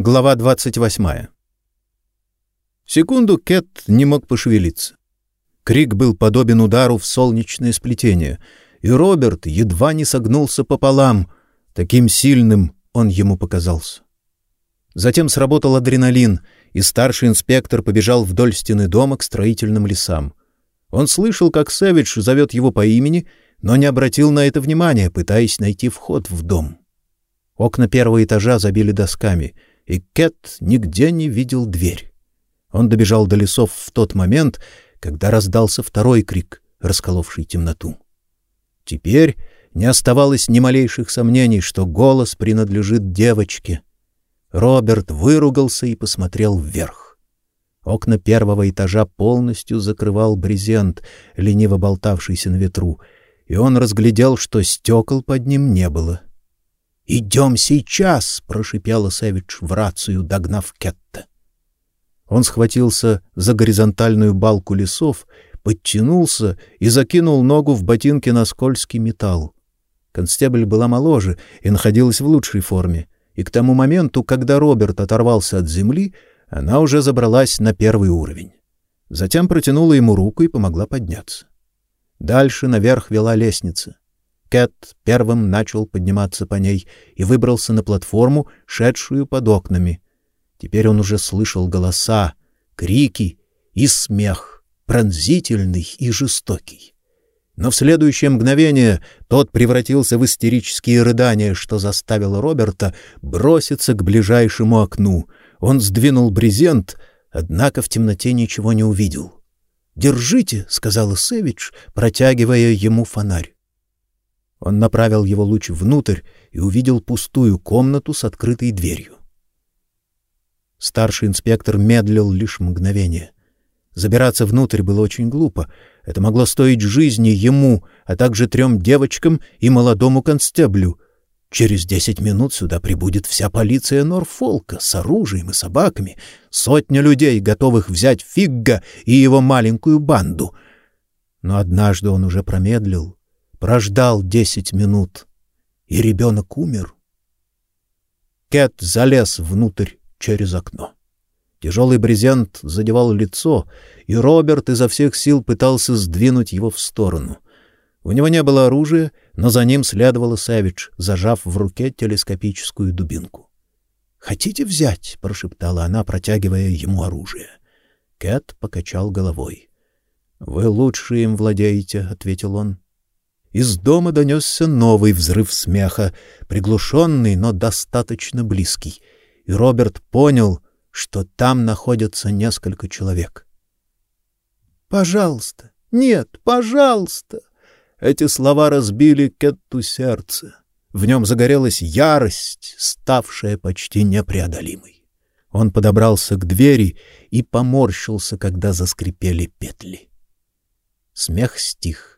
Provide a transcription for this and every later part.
Глава 28. Секунду Кэт не мог пошевелиться. Крик был подобен удару в солнечное сплетение, и Роберт едва не согнулся пополам, таким сильным он ему показался. Затем сработал адреналин, и старший инспектор побежал вдоль стены дома к строительным лесам. Он слышал, как Сэвидж зовет его по имени, но не обратил на это внимания, пытаясь найти вход в дом. Окна первого этажа забили досками — и Кэт нигде не видел дверь. Он добежал до лесов в тот момент, когда раздался второй крик, расколовший темноту. Теперь не оставалось ни малейших сомнений, что голос принадлежит девочке. Роберт выругался и посмотрел вверх. Окна первого этажа полностью закрывал брезент, лениво болтавшийся на ветру, и он разглядел, что стекол под ним не было. «Идем сейчас!» — прошипела Сэвидж в рацию, догнав Кетта. Он схватился за горизонтальную балку лесов, подтянулся и закинул ногу в ботинки на скользкий металл. Констебль была моложе и находилась в лучшей форме, и к тому моменту, когда Роберт оторвался от земли, она уже забралась на первый уровень. Затем протянула ему руку и помогла подняться. Дальше наверх вела лестница. Кэт первым начал подниматься по ней и выбрался на платформу, шедшую под окнами. Теперь он уже слышал голоса, крики и смех, пронзительный и жестокий. Но в следующее мгновение тот превратился в истерические рыдания, что заставило Роберта броситься к ближайшему окну. Он сдвинул брезент, однако в темноте ничего не увидел. "Держите", сказала Сэвидж, протягивая ему фонарь. Он направил его луч внутрь и увидел пустую комнату с открытой дверью. Старший инспектор медлил лишь мгновение. Забираться внутрь было очень глупо. Это могло стоить жизни ему, а также трем девочкам и молодому констеблю. Через десять минут сюда прибудет вся полиция Норфолка с оружием и собаками, сотня людей, готовых взять Фигга и его маленькую банду. Но однажды он уже промедлил прождал десять минут, и ребенок умер. Кэт залез внутрь через окно. Тяжелый брезент задевал лицо, и Роберт изо всех сил пытался сдвинуть его в сторону. У него не было оружия, но за ним следовала Сэвидж, зажав в руке телескопическую дубинку. "Хотите взять?" прошептала она, протягивая ему оружие. Кэт покачал головой. "Вы лучше им владеете", ответил он. Из дома донесся новый взрыв смеха, приглушенный, но достаточно близкий, и Роберт понял, что там находятся несколько человек. Пожалуйста, нет, пожалуйста. Эти слова разбили Кетту сердце. В нем загорелась ярость, ставшая почти непреодолимой. Он подобрался к двери и поморщился, когда заскрипели петли. Смех стих.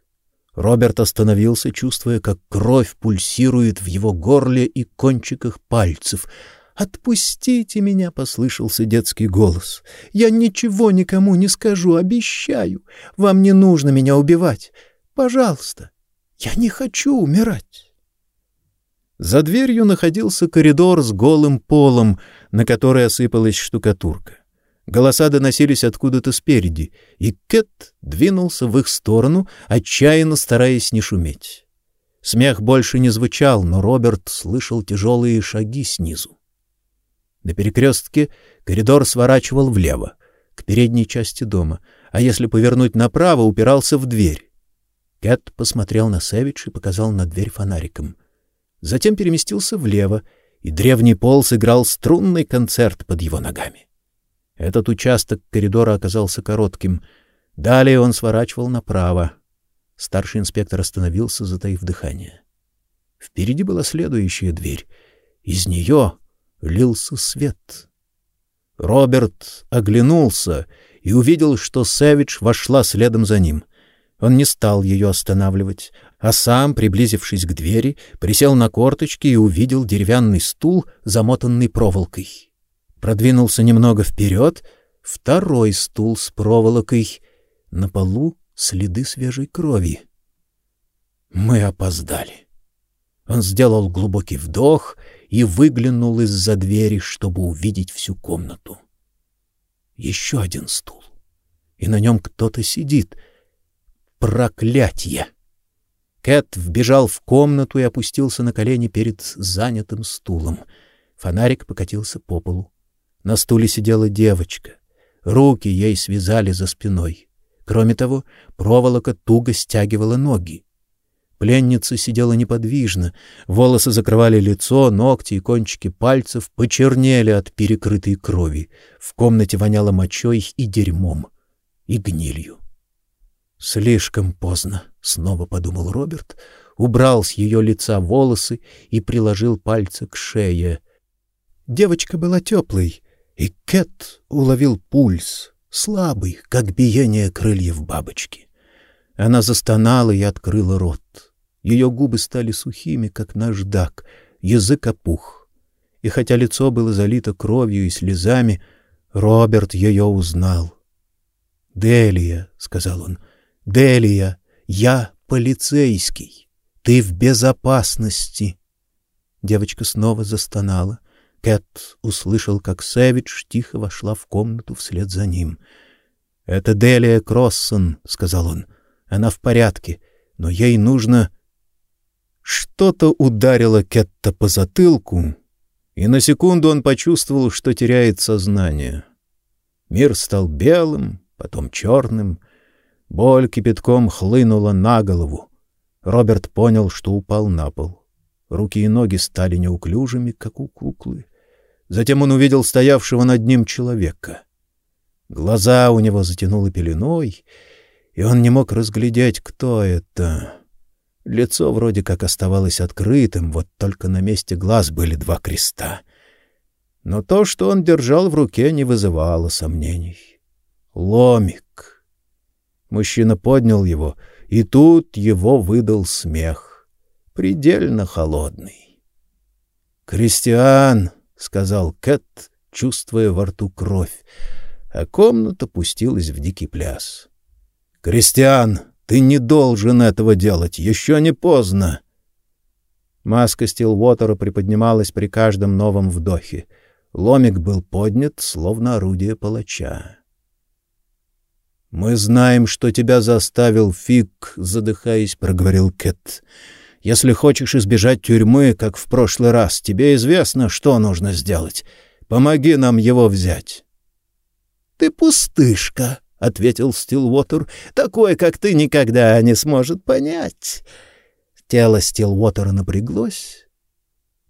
Роберт остановился, чувствуя, как кровь пульсирует в его горле и кончиках пальцев. «Отпустите меня!» — послышался детский голос. «Я ничего никому не скажу, обещаю. Вам не нужно меня убивать. Пожалуйста, я не хочу умирать». За дверью находился коридор с голым полом, на который осыпалась штукатурка. Голоса доносились откуда-то спереди, и Кэт двинулся в их сторону, отчаянно стараясь не шуметь. Смех больше не звучал, но Роберт слышал тяжелые шаги снизу. На перекрестке коридор сворачивал влево, к передней части дома, а если повернуть направо, упирался в дверь. Кэт посмотрел на Сэвидж и показал на дверь фонариком. Затем переместился влево, и древний пол сыграл струнный концерт под его ногами. Этот участок коридора оказался коротким. Далее он сворачивал направо. Старший инспектор остановился, затаив дыхание. Впереди была следующая дверь. Из нее лился свет. Роберт оглянулся и увидел, что Сэвидж вошла следом за ним. Он не стал ее останавливать, а сам, приблизившись к двери, присел на корточки и увидел деревянный стул, замотанный проволокой продвинулся немного вперед, второй стул с проволокой, на полу следы свежей крови. Мы опоздали. Он сделал глубокий вдох и выглянул из-за двери, чтобы увидеть всю комнату. Еще один стул, и на нем кто-то сидит. Проклятье! Кэт вбежал в комнату и опустился на колени перед занятым стулом. Фонарик покатился по полу. На стуле сидела девочка. Руки ей связали за спиной. Кроме того, проволока туго стягивала ноги. Пленница сидела неподвижно, волосы закрывали лицо, ногти и кончики пальцев почернели от перекрытой крови. В комнате воняло мочой и дерьмом, и гнилью. Слишком поздно, снова подумал Роберт, убрал с ее лица волосы и приложил пальцы к шее. Девочка была теплой, и Кэт уловил пульс, слабый, как биение крыльев бабочки. Она застонала и открыла рот. Ее губы стали сухими, как наждак, язык опух. И хотя лицо было залито кровью и слезами, Роберт ее узнал. "Делия", сказал он. "Делия, я полицейский. Ты в безопасности". Девочка снова застонала. Кэт услышал, как Сэвидж тихо вошла в комнату вслед за ним. "Это Делия Кроссон", сказал он. "Она в порядке, но ей нужно что-то ударило Кетта по затылку, и на секунду он почувствовал, что теряет сознание. Мир стал белым, потом черным. Боль кипятком хлынула на голову. Роберт понял, что упал на пол. Руки и ноги стали неуклюжими, как у куклы. Затем он увидел стоявшего над ним человека. Глаза у него затянуло пеленой, и он не мог разглядеть, кто это. Лицо вроде как оставалось открытым, вот только на месте глаз были два креста. Но то, что он держал в руке, не вызывало сомнений. Ломик. Мужчина поднял его, и тут его выдал смех, предельно холодный. «Кристиан!» — сказал Кэт, чувствуя во рту кровь, а комната пустилась в дикий пляс. «Кристиан!» Ты не должен этого делать, еще не поздно. Маска Стилвотера приподнималась при каждом новом вдохе. Ломик был поднят, словно орудие палача. Мы знаем, что тебя заставил Фиг, задыхаясь, проговорил Кэт. Если хочешь избежать тюрьмы, как в прошлый раз, тебе известно, что нужно сделать. Помоги нам его взять. Ты пустышка, — ответил Стилвотер, — такое, как ты, никогда не сможет понять. Тело Стилвотера напряглось,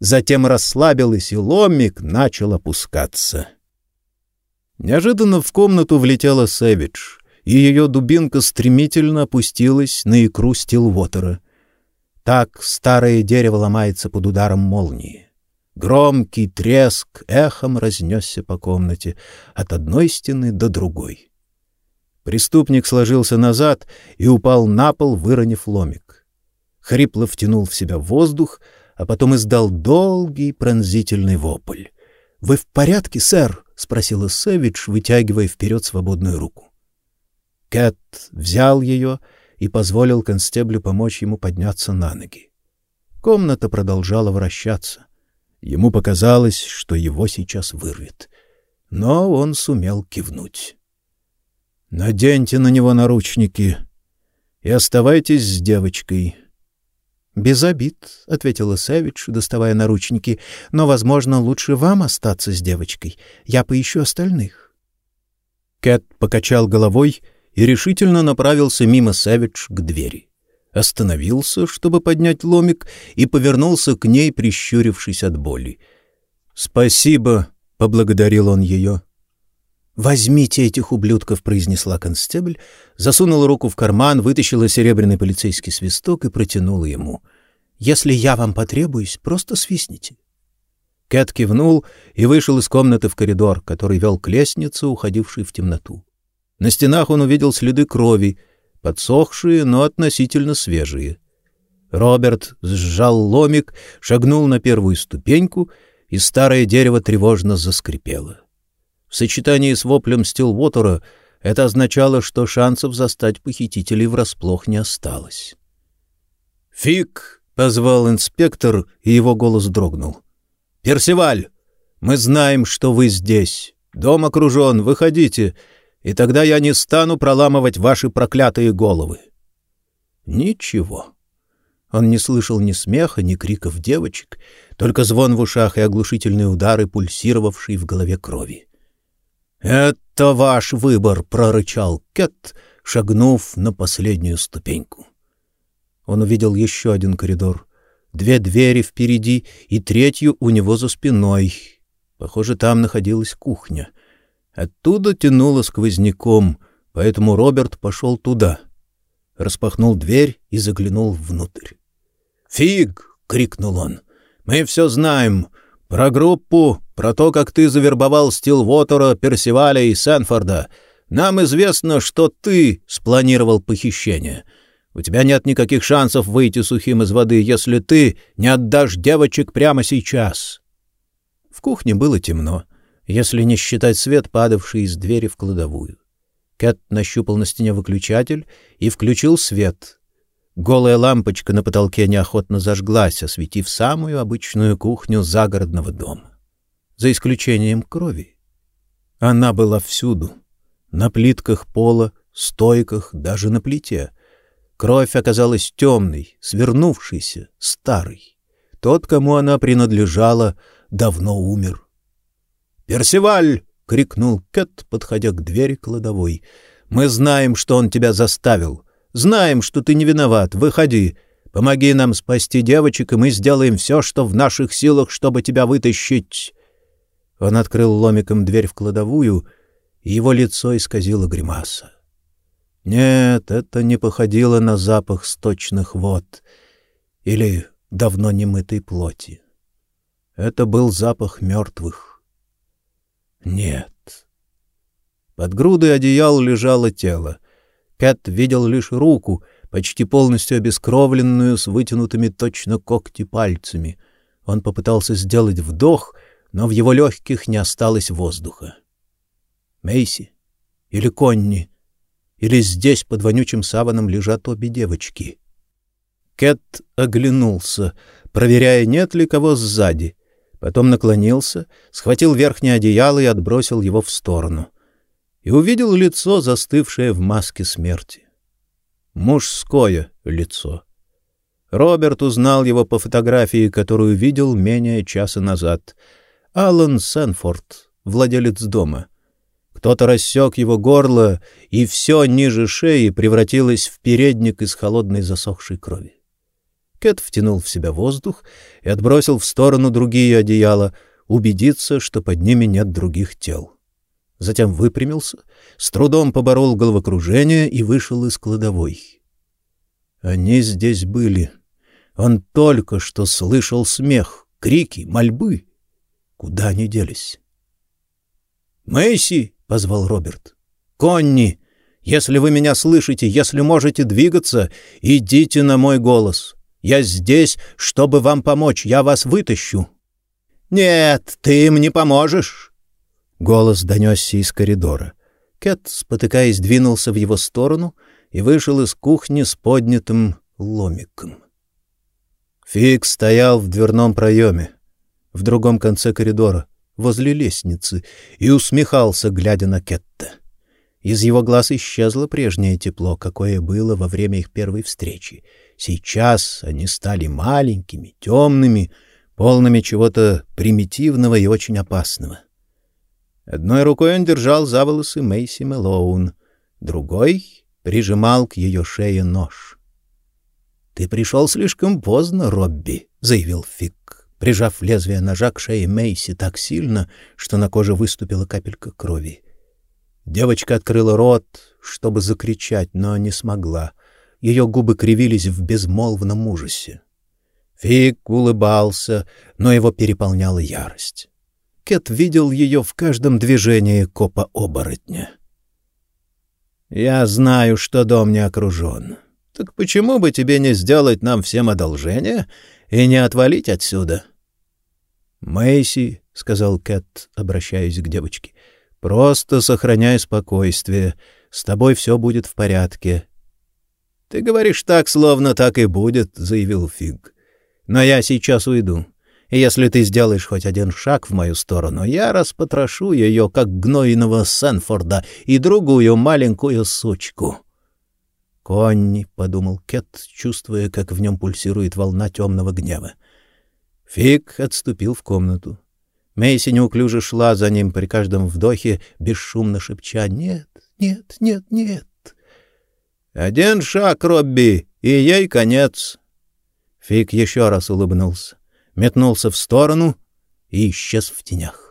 затем расслабилось, и ломик начал опускаться. Неожиданно в комнату влетела Сэвидж, и ее дубинка стремительно опустилась на икру Стилвотера. Так старое дерево ломается под ударом молнии. Громкий треск эхом разнесся по комнате от одной стены до другой. Преступник сложился назад и упал на пол, выронив ломик. Хрипло втянул в себя воздух, а потом издал долгий пронзительный вопль. "Вы в порядке, сэр?" спросила Сэвидж, вытягивая вперед свободную руку. Кэт взял ее и позволил констеблю помочь ему подняться на ноги. Комната продолжала вращаться. Ему показалось, что его сейчас вырвет, но он сумел кивнуть. Наденьте на него наручники и оставайтесь с девочкой. Без обид, ответила Савич, доставая наручники, но, возможно, лучше вам остаться с девочкой. Я поищу остальных. Кэт покачал головой и решительно направился мимо Савич к двери. Остановился, чтобы поднять ломик, и повернулся к ней, прищурившись от боли. "Спасибо", поблагодарил он ее. «Возьмите этих ублюдков», — произнесла констебль, засунула руку в карман, вытащила серебряный полицейский свисток и протянула ему. «Если я вам потребуюсь, просто свистните». Кэт кивнул и вышел из комнаты в коридор, который вел к лестнице, уходившей в темноту. На стенах он увидел следы крови, подсохшие, но относительно свежие. Роберт сжал ломик, шагнул на первую ступеньку, и старое дерево тревожно заскрипело. В сочетании с воплем Стилвотера это означало, что шансов застать похитителей врасплох не осталось. «Фиг!» — позвал инспектор, и его голос дрогнул. Персиваль, мы знаем, что вы здесь. Дом окружен, выходите, и тогда я не стану проламывать ваши проклятые головы. Ничего. Он не слышал ни смеха, ни криков девочек, только звон в ушах и оглушительные удары, пульсировавшие в голове крови. «Это ваш выбор», — прорычал Кет, шагнув на последнюю ступеньку. Он увидел еще один коридор, две двери впереди и третью у него за спиной. Похоже, там находилась кухня. Оттуда тянуло сквозняком, поэтому Роберт пошел туда. Распахнул дверь и заглянул внутрь. «Фиг!» — крикнул он. «Мы все знаем. Про группу, про то, как ты завербовал Стилвотера, Персиваля и Сенфорда. Нам известно, что ты спланировал похищение. У тебя нет никаких шансов выйти сухим из воды, если ты не отдашь девочек прямо сейчас». В кухне было темно, если не считать свет, падавший из двери в кладовую. Кэт нащупал на стене выключатель и включил свет — Голая лампочка на потолке неохотно зажглась, осветив самую обычную кухню загородного дома. За исключением крови. Она была всюду. На плитках пола, стойках, даже на плите. Кровь оказалась темной, свернувшейся, старой. Тот, кому она принадлежала, давно умер. «Персиваль!» — крикнул Кэт, подходя к двери кладовой. «Мы знаем, что он тебя заставил. Знаем, что ты не виноват. Выходи. Помоги нам спасти девочек, и мы сделаем все, что в наших силах, чтобы тебя вытащить». Он открыл ломиком дверь в кладовую, и его лицо исказило гримаса. Нет, это не походило на запах сточных вод или давно немытой плоти. Это был запах мертвых. Нет. Под грудой одеял лежало тело — Кэт видел лишь руку, почти полностью обескровленную, с вытянутыми точно когти пальцами. Он попытался сделать вдох, но в его легких не осталось воздуха. Мейси или Конни, или здесь под вонючим саваном лежат обе девочки. Кэт оглянулся, проверяя, нет ли кого сзади. Потом наклонился, схватил верхнее одеяло и отбросил его в сторону — и увидел лицо, застывшее в маске смерти. Мужское лицо. Роберт узнал его по фотографии, которую видел менее часа назад. Алан Сенфорд, владелец дома. Кто-то рассек его горло, и все ниже шеи превратилось в передник из холодной засохшей крови. Кэт втянул в себя воздух и отбросил в сторону другие одеяла, убедиться, что под ними нет других тел затем выпрямился, с трудом поборол головокружение и вышел из кладовой. Они здесь были. Он только что слышал смех, крики, мольбы. Куда они делись? «Мэйси!» — позвал Роберт. «Конни! Если вы меня слышите, если можете двигаться, идите на мой голос. Я здесь, чтобы вам помочь, я вас вытащу». «Нет, ты им не поможешь!» Голос донесся из коридора. Кэт, спотыкаясь, двинулся в его сторону и вышел из кухни с поднятым ломиком. Фиг стоял в дверном проеме, в другом конце коридора, возле лестницы, и усмехался, глядя на Кетта. Из его глаз исчезло прежнее тепло, какое было во время их первой встречи. Сейчас они стали маленькими, темными, полными чего-то примитивного и очень опасного. Одной рукой он держал за волосы Мэйси Мэлоун, другой прижимал к ее шее нож. — Ты пришел слишком поздно, Робби, — заявил Фик, прижав лезвие ножа к шее Мэйси так сильно, что на коже выступила капелька крови. Девочка открыла рот, чтобы закричать, но не смогла. Ее губы кривились в безмолвном ужасе. Фик улыбался, но его переполняла ярость. Кэт видел ее в каждом движении копа-оборотня. «Я знаю, что дом не окружен. Так почему бы тебе не сделать нам всем одолжение и не отвалить отсюда?» «Мэйси», — сказал Кэт, обращаясь к девочке, — «просто сохраняй спокойствие. С тобой все будет в порядке». «Ты говоришь так, словно так и будет», — заявил Фиг. «Но я сейчас уйду. И если ты сделаешь хоть один шаг в мою сторону, я распотрошу ее, как гнойного Сенфорда, и другую маленькую сучку. «Конни», — подумал Кет, чувствуя, как в нем пульсирует волна темного гнева. Фиг отступил в комнату. Мэйси неуклюже шла за ним при каждом вдохе, бесшумно шепча «Нет, нет, нет, нет». «Один шаг, Робби, и ей конец». Фиг еще раз улыбнулся метнулся в сторону и исчез в тенях.